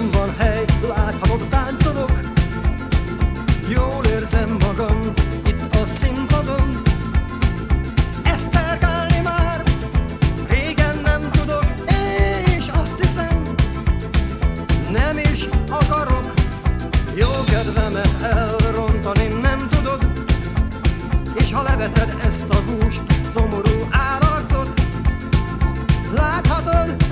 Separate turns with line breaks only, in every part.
nekem van hely, láthatod, táncolok. Jól érzem magam, itt a színpadon. Esztergálni már, régen nem tudok És azt hiszem, nem is akarok. Jó kedvemet elrontani nem tudod És ha leveszed ezt a húst, szomorú állarcot Láthatod,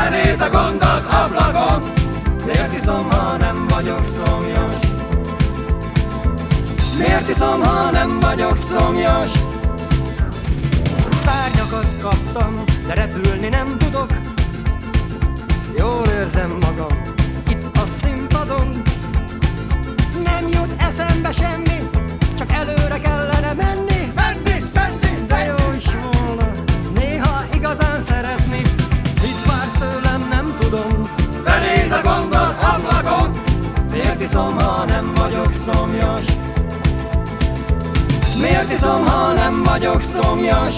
Benéz a gond az ablakon
Miért iszom, ha nem vagyok szomjas? Miért iszom, ha nem vagyok szomjas? Szárnyakat kaptam, de repülni nem tudok Jól érzem magam, itt a színpadon Nem jut eszembe semmi, iszom, ha nem vagyok szomjas? Miért iszom, ha nem vagyok szomjas?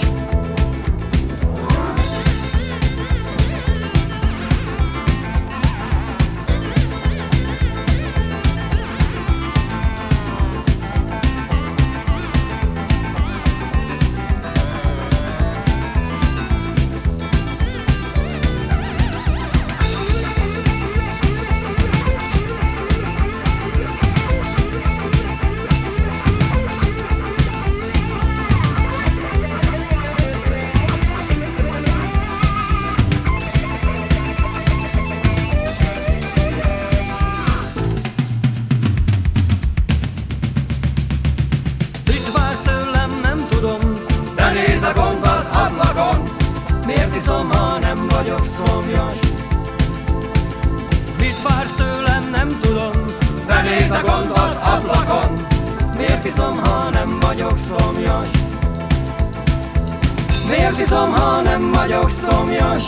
Miért iszom, ha nem vagyok szomjas? Mit vársz tőlem, nem tudom
Benéz a gond az ablakon
Miért iszom, ha nem vagyok szomjas? Miért iszom, ha nem vagyok szomjas?